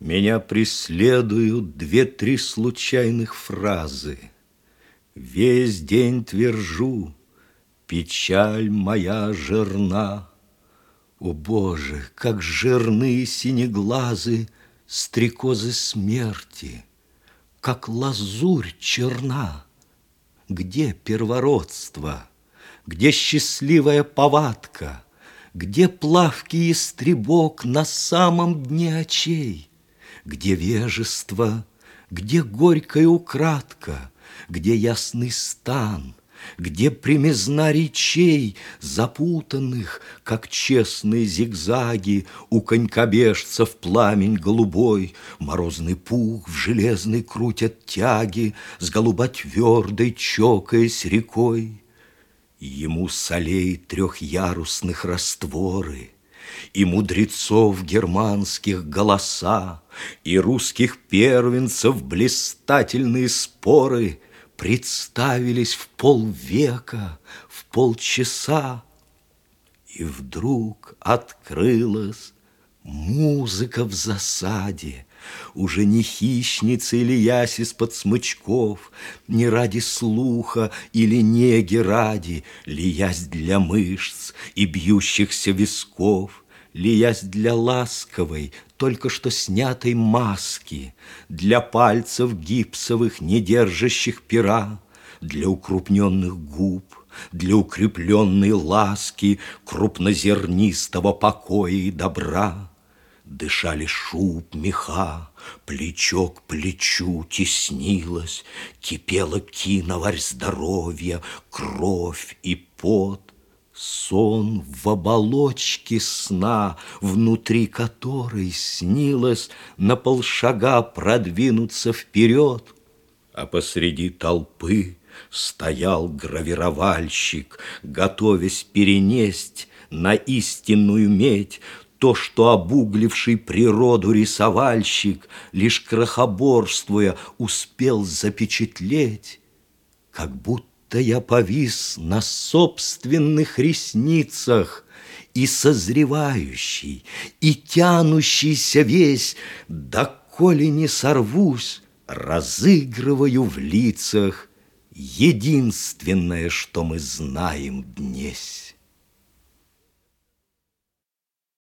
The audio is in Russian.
Меня преследуют две-три случайных фразы. Весь день твержу, печаль моя жирна. О, Боже, как жирны синеглазы Стрекозы смерти, как лазурь черна. Где первородство, где счастливая повадка, Где плавкий истребок на самом дне очей? Где вежество, где горькая украдка, Где ясный стан, где примизна речей, Запутанных, как честные зигзаги, У конькобежцев пламень голубой, Морозный пух в железной крутят тяги, С голуботвердой чокаясь рекой. Ему солей трехярусных растворы, И мудрецов германских голоса, И русских первенцев блистательные споры — представились в полвека, в полчаса, и вдруг открылась музыка в засаде, уже не хищница или ясь из-под смычков, Не ради слуха или неги ради, Лиясь для мышц и бьющихся висков, Лиясь для ласковой, только что снятой маски, Для пальцев гипсовых, не держащих пера, Для укрупненных губ, для укрепленной ласки Крупнозернистого покоя и добра. Дышали шуб, меха, плечо к плечу теснилось, Кипела киноварь здоровья, кровь и пот, Сон в оболочке сна, внутри которой снилось на полшага продвинуться вперед, а посреди толпы стоял гравировальщик, готовясь перенесть на истинную медь то, что обугливший природу рисовальщик, лишь крохоборствуя, успел запечатлеть, как будто я повис на собственных ресницах И созревающий, и тянущийся весь, Доколе не сорвусь, разыгрываю в лицах Единственное, что мы знаем днесь.